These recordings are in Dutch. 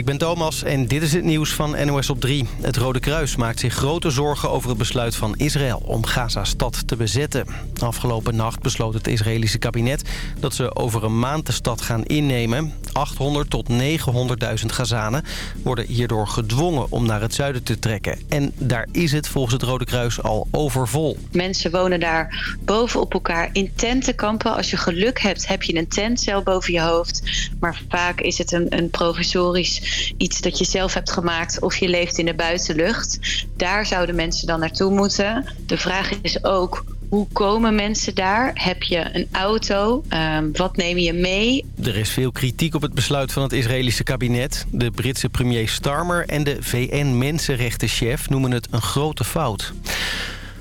ik ben Thomas en dit is het nieuws van NOS op 3. Het Rode Kruis maakt zich grote zorgen over het besluit van Israël om Gaza-stad te bezetten. Afgelopen nacht besloot het Israëlische kabinet dat ze over een maand de stad gaan innemen. 800 tot 900.000 Gazanen worden hierdoor gedwongen om naar het zuiden te trekken. En daar is het volgens het Rode Kruis al overvol. Mensen wonen daar bovenop elkaar in tentenkampen. Als je geluk hebt, heb je een tentcel boven je hoofd. Maar vaak is het een, een provisorisch iets dat je zelf hebt gemaakt... of je leeft in de buitenlucht. Daar zouden mensen dan naartoe moeten. De vraag is ook hoe komen mensen daar? Heb je een auto? Ehm, wat neem je mee? Er is veel kritiek op het besluit van het Israëlische kabinet. De Britse premier Starmer en de VN-mensenrechtenchef noemen het een grote fout.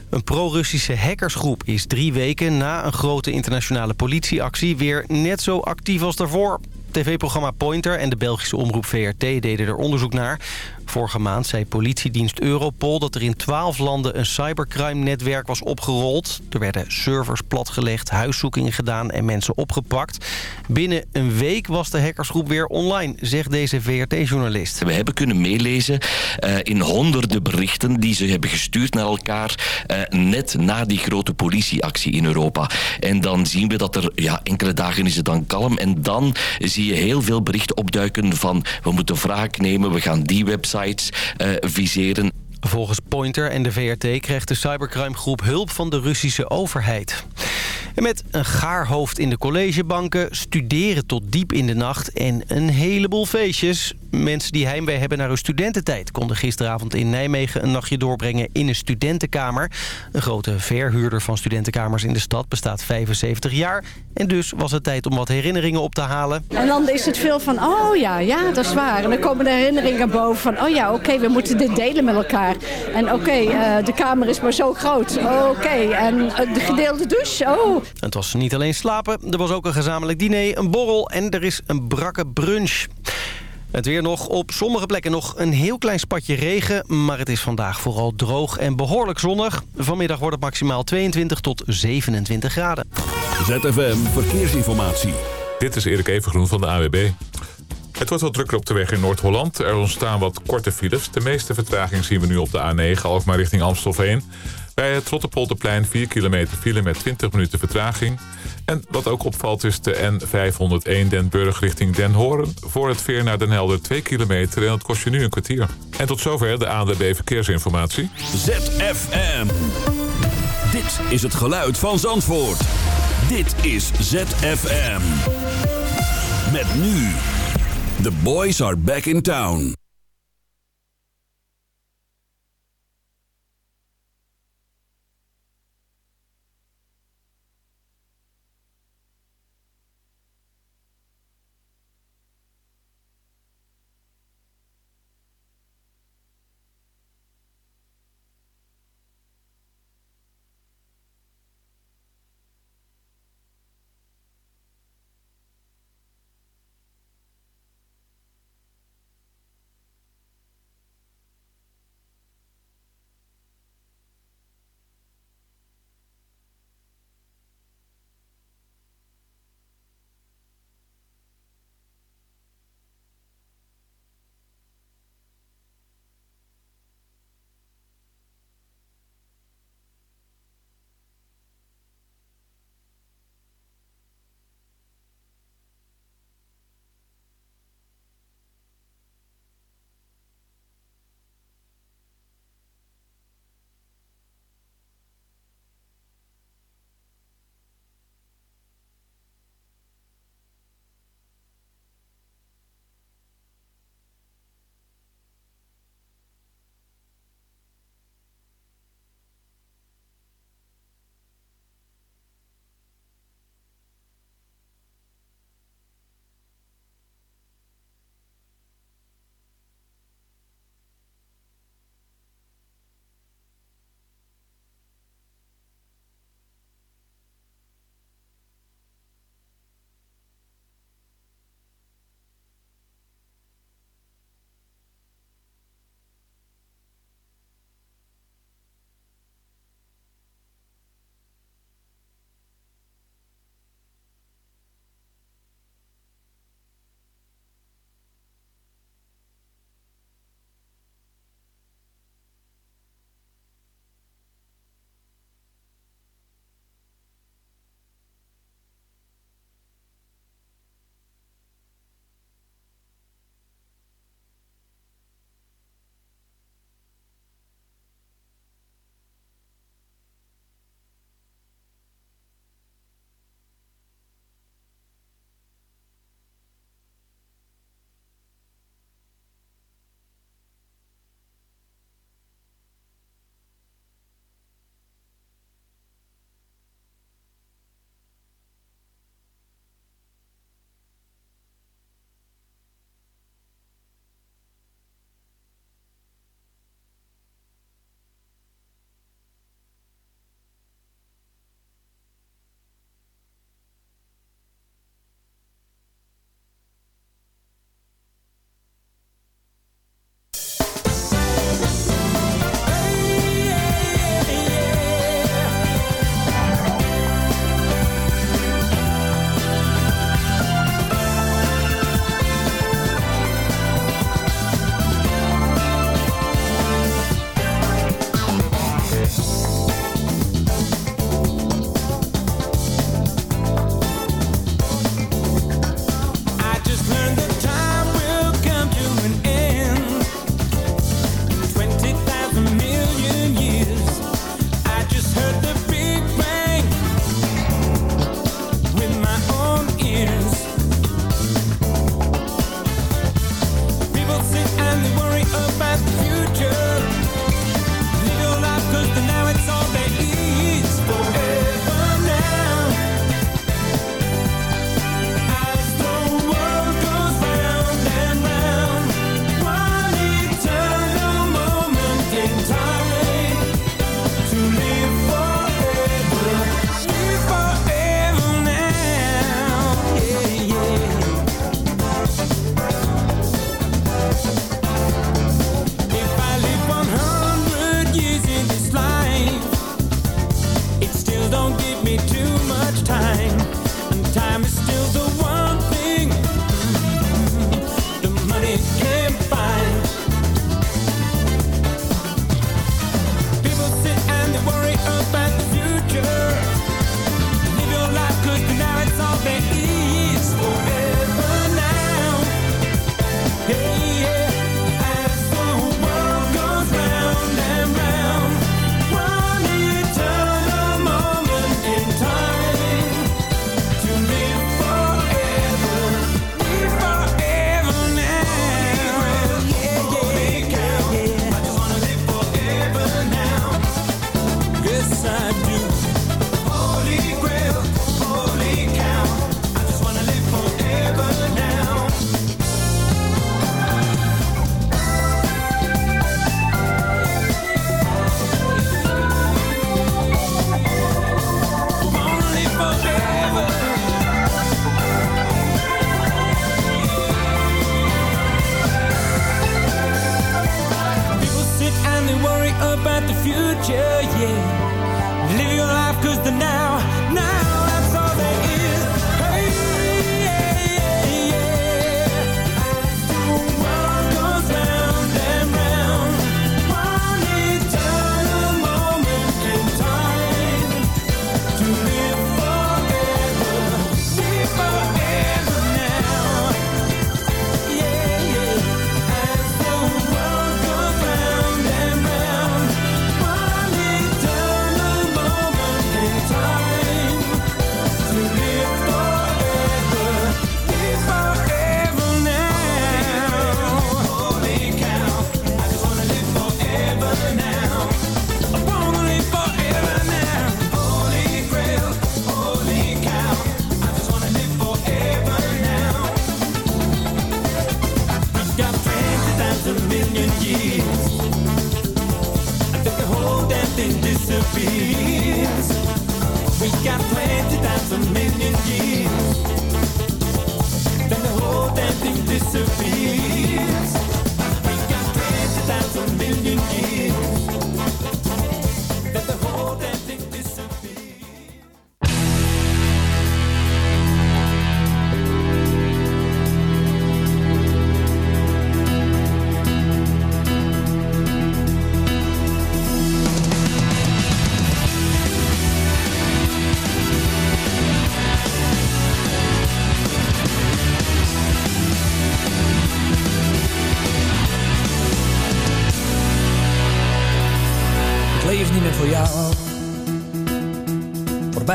Een pro-Russische hackersgroep is drie weken na een grote internationale politieactie weer net zo actief als daarvoor. TV-programma Pointer en de Belgische omroep VRT deden er onderzoek naar. Vorige maand zei politiedienst Europol dat er in twaalf landen een cybercrime-netwerk was opgerold. Er werden servers platgelegd, huiszoekingen gedaan en mensen opgepakt. Binnen een week was de hackersgroep weer online, zegt deze VRT-journalist. We hebben kunnen meelezen uh, in honderden berichten die ze hebben gestuurd naar elkaar... Uh, net na die grote politieactie in Europa. En dan zien we dat er ja, enkele dagen is het dan kalm en dan zie je heel veel berichten opduiken van... we moeten wraak nemen, we gaan die website uh, viseren. Volgens Pointer en de VRT krijgt de cybercrimegroep hulp van de Russische overheid. Met een gaarhoofd in de collegebanken, studeren tot diep in de nacht en een heleboel feestjes. Mensen die heimwee hebben naar hun studententijd... konden gisteravond in Nijmegen een nachtje doorbrengen in een studentenkamer. Een grote verhuurder van studentenkamers in de stad bestaat 75 jaar. En dus was het tijd om wat herinneringen op te halen. En dan is het veel van, oh ja, ja, dat is waar. En dan komen de herinneringen boven van, oh ja, oké, we moeten dit delen met elkaar. En oké, uh, de kamer is maar zo groot. Oké, en uh, de gedeelde douche, oh. Het was niet alleen slapen, er was ook een gezamenlijk diner, een borrel en er is een brakke brunch. Het weer nog op sommige plekken nog een heel klein spatje regen... maar het is vandaag vooral droog en behoorlijk zonnig. Vanmiddag wordt het maximaal 22 tot 27 graden. ZFM Verkeersinformatie. Dit is Erik Evengroen van de AWB. Het wordt wat drukker op de weg in Noord-Holland. Er ontstaan wat korte files. De meeste vertraging zien we nu op de A9, ook maar richting Amstelveen. Bij het Rotterpolderplein 4 kilometer file met 20 minuten vertraging. En wat ook opvalt is de N501 Den Burg richting Den Horen. Voor het veer naar Den Helder 2 kilometer en dat kost je nu een kwartier. En tot zover de ANWB Verkeersinformatie. ZFM. Dit is het geluid van Zandvoort. Dit is ZFM. Met nu. The boys are back in town.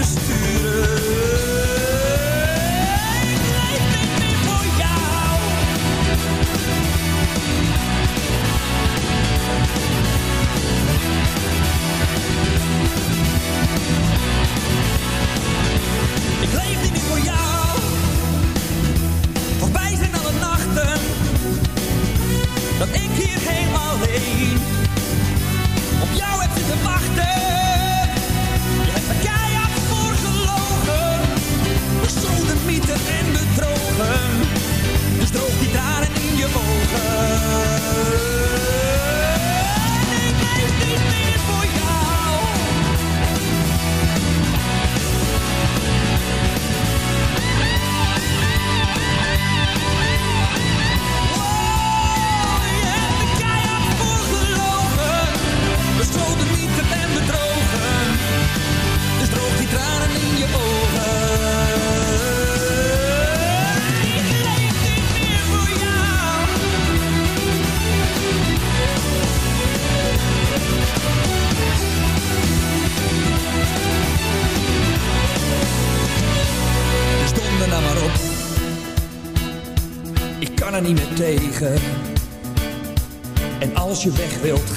En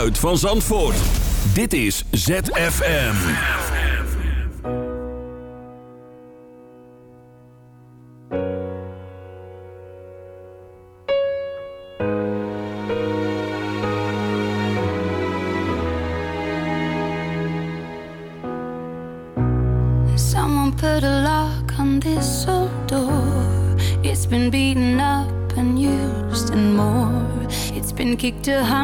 Geluid van Zandvoort. Dit is ZFM. Someone put a lock on this old door. It's been beaten up and used and more. It's been kicked hundred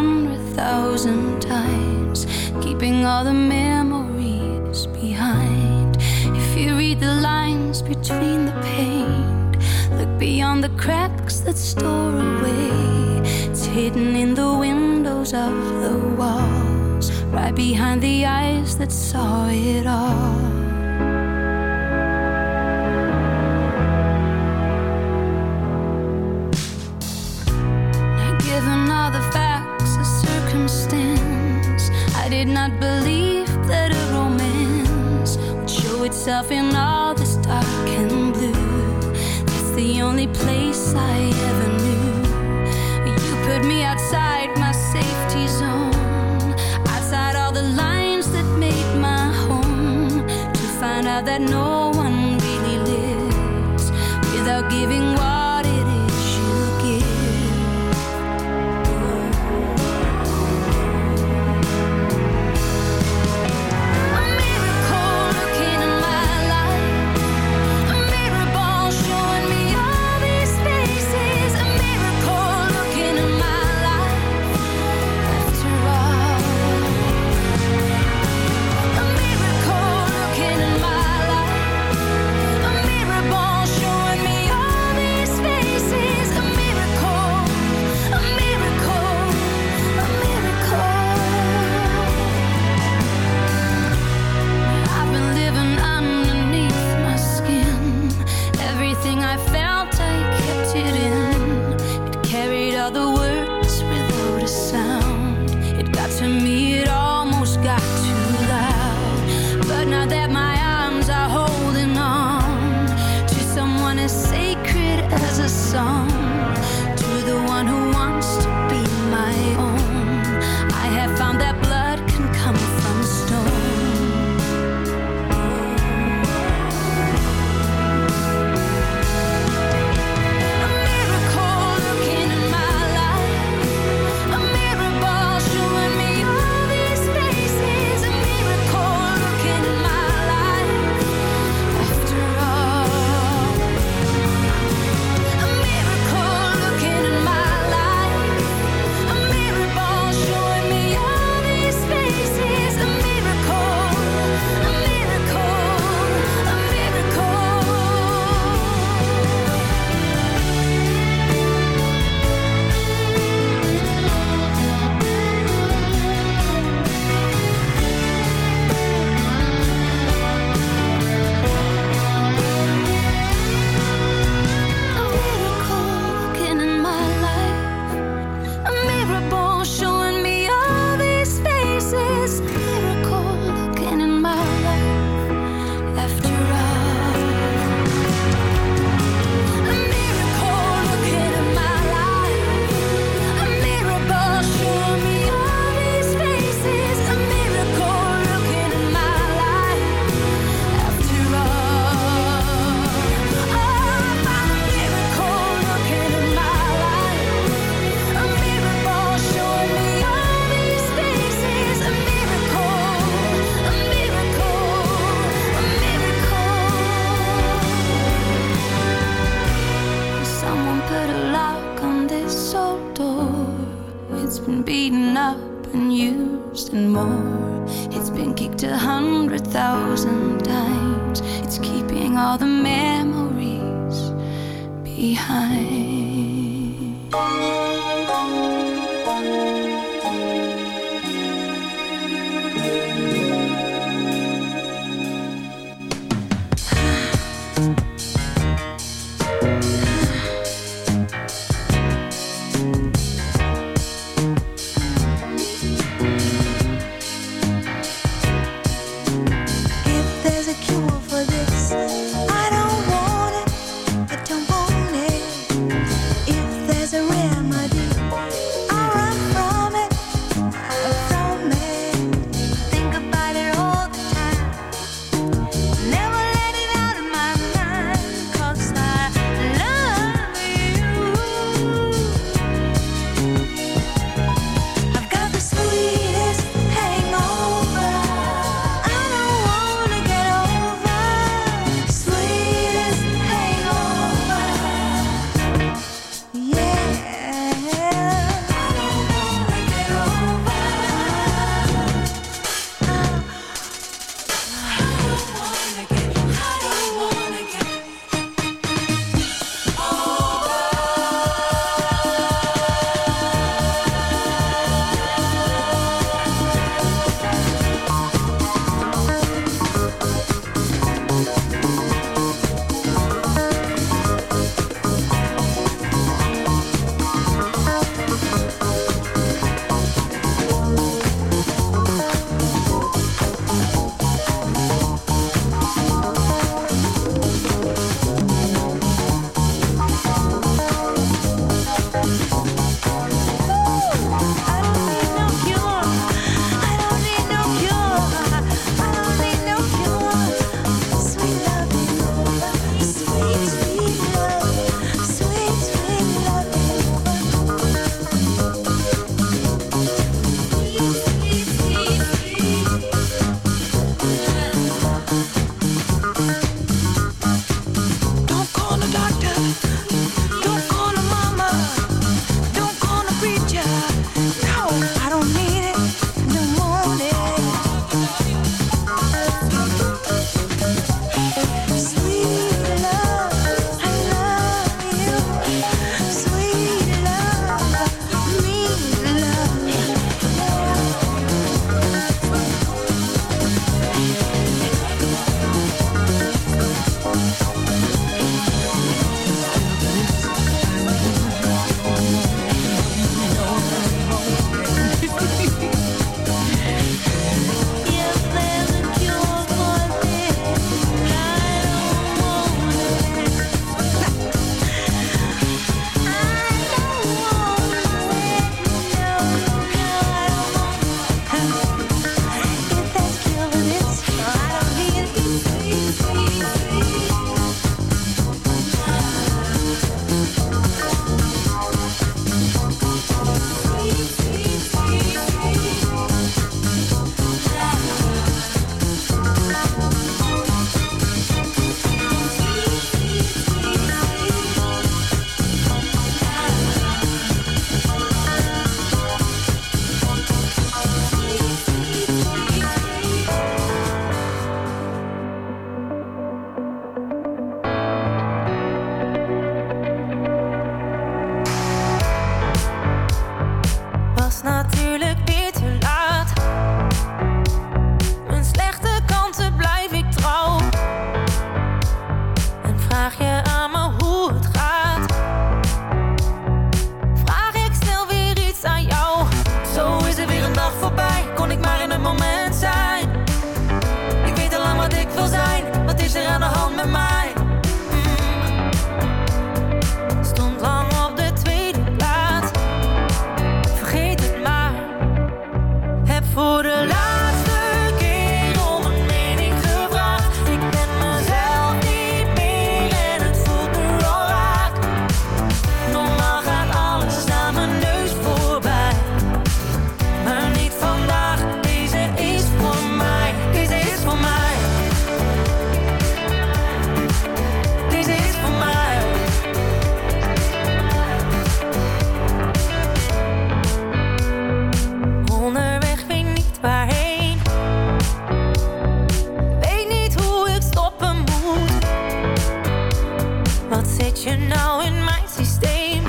Zit je nou in mijn systeem?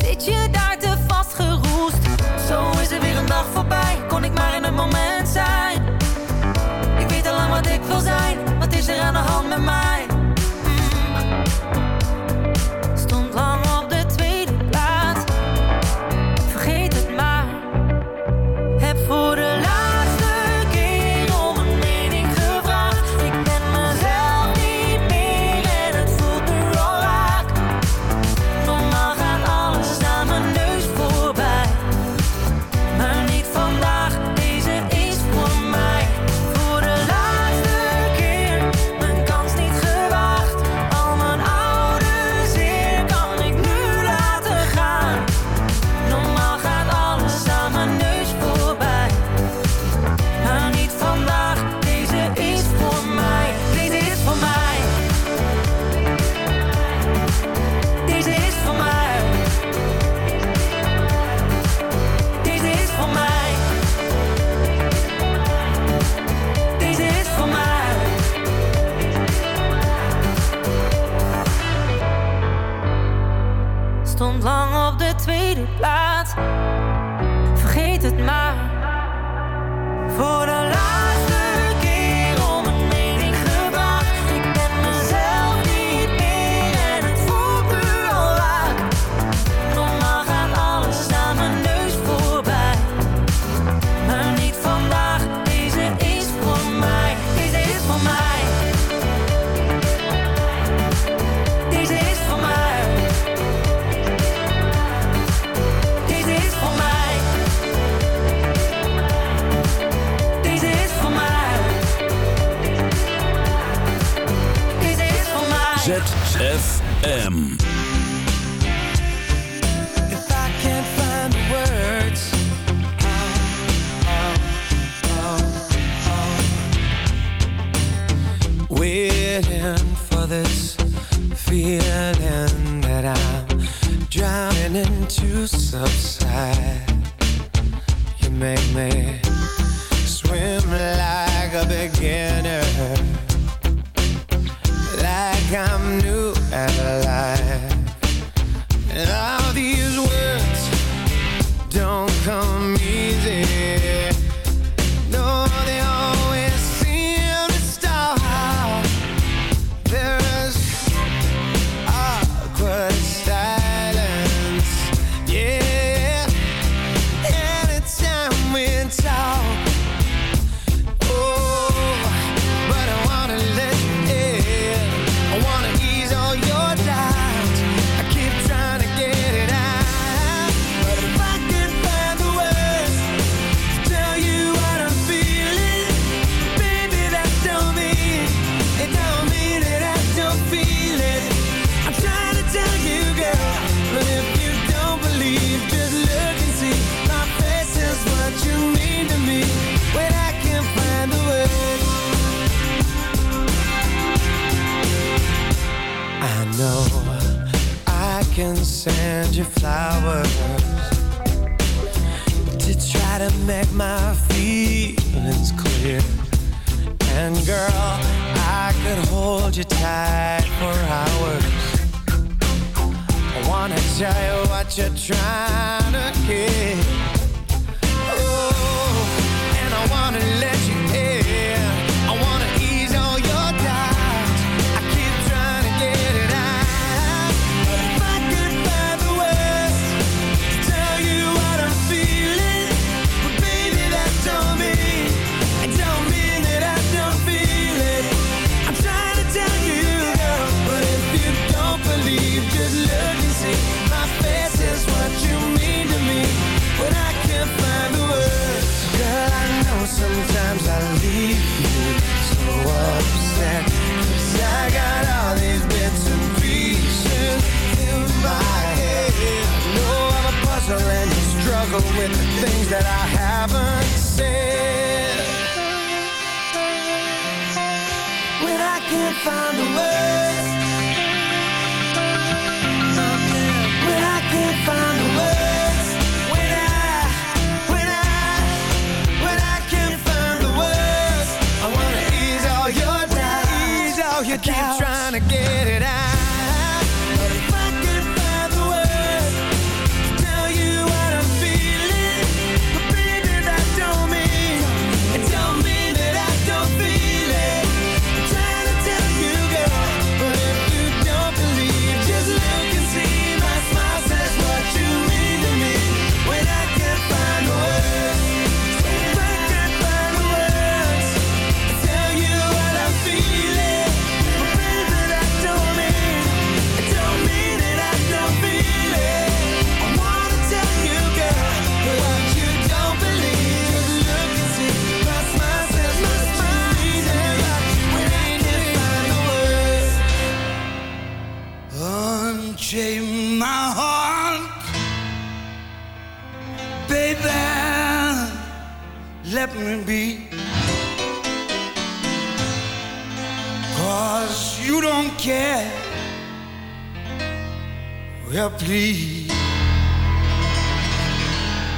Zit je daar te vastgeroest? Zo is er weer een dag voorbij. Kon ik maar in het moment zijn. Ik weet al lang wat ik wil zijn. Wat is er aan de hand met mij? ZFM. tell you what you're trying with the things that I please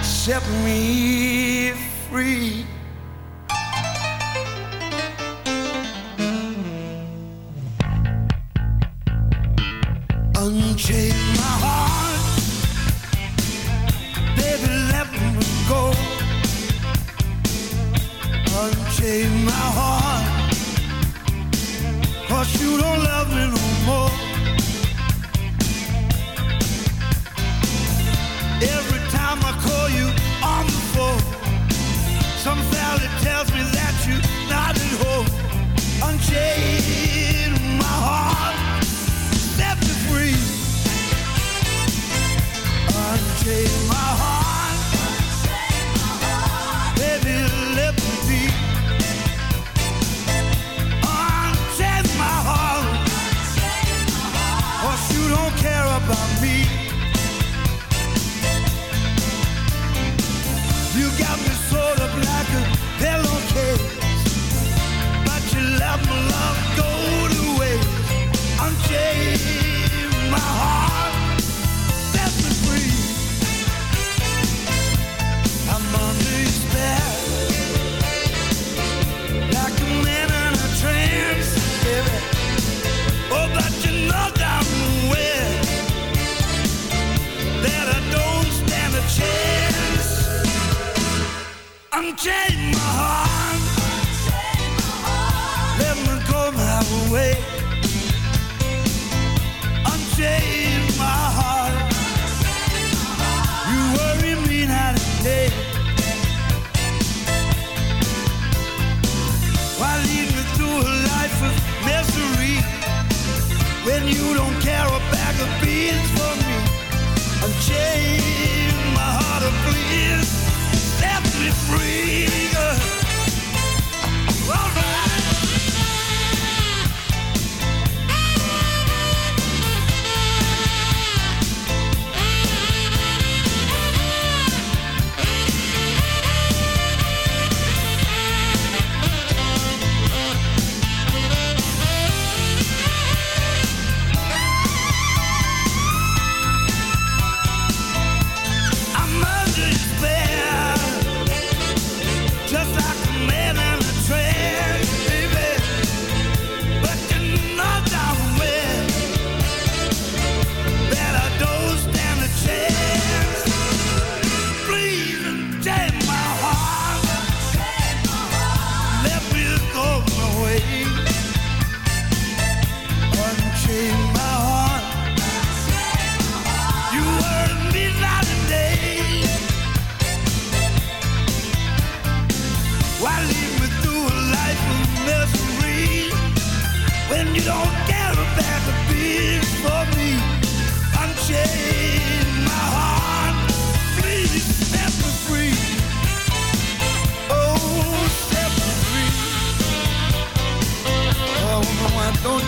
set me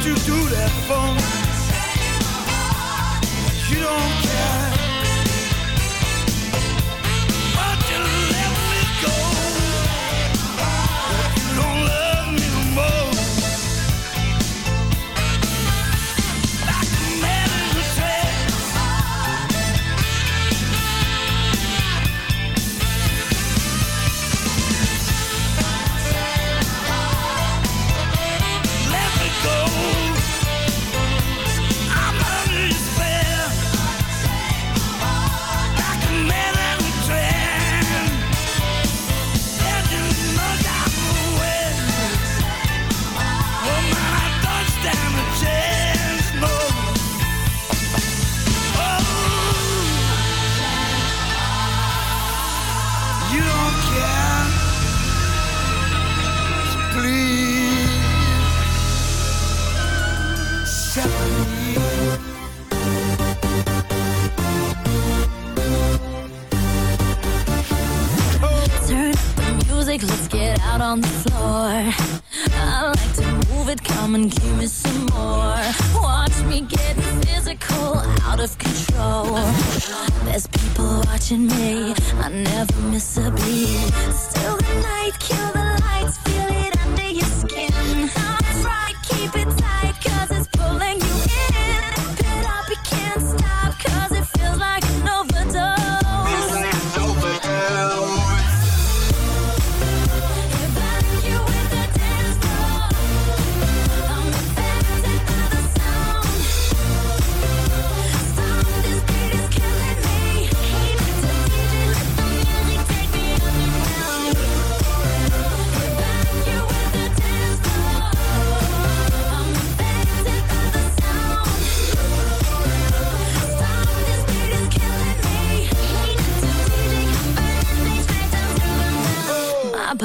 you do that for? You don't care.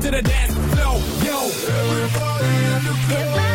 to the dance floor, yo. Everybody in the club.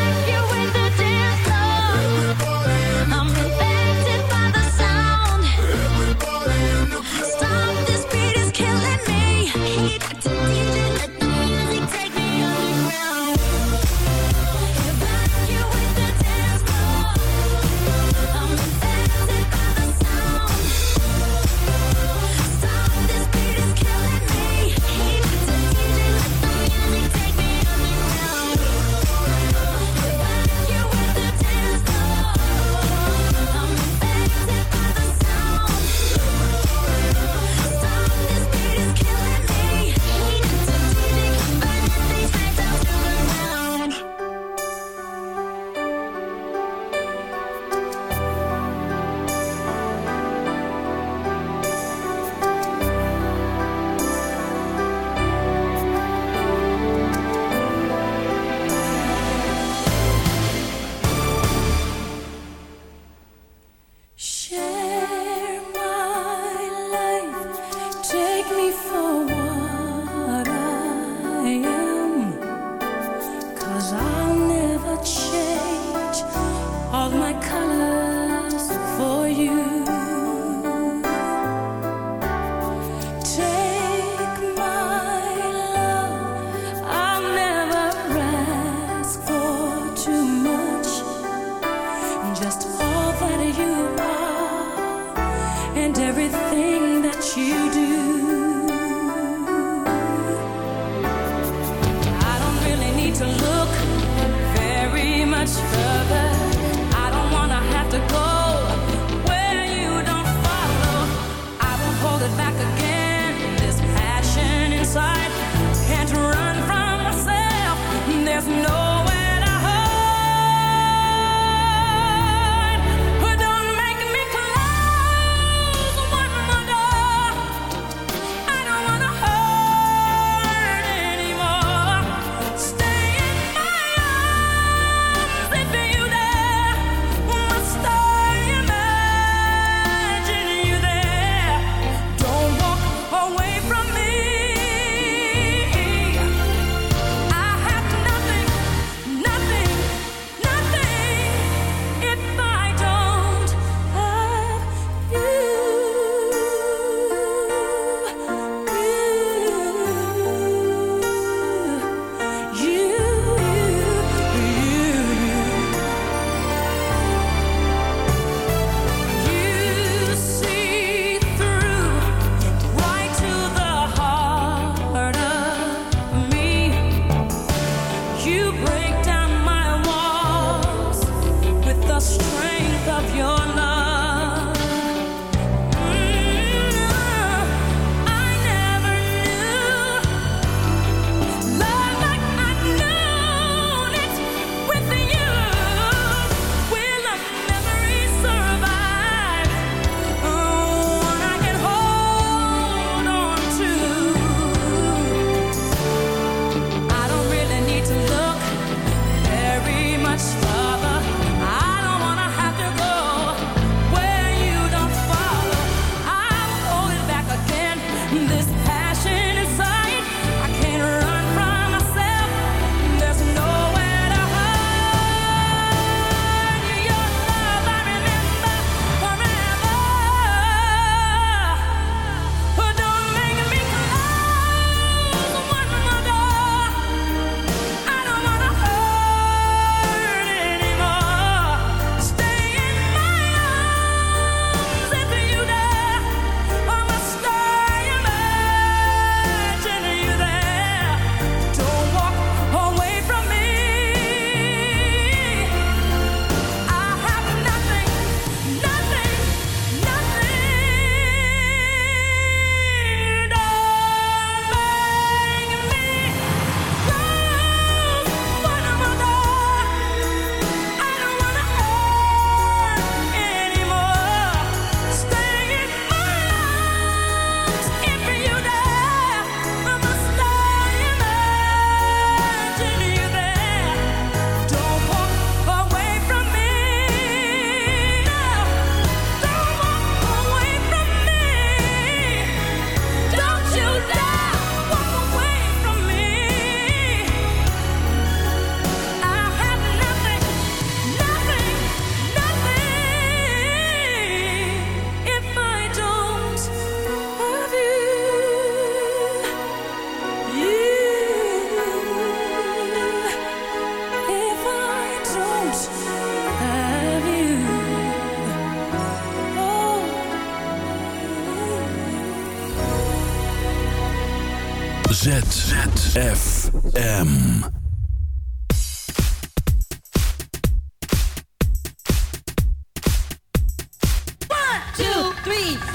Two, three, four.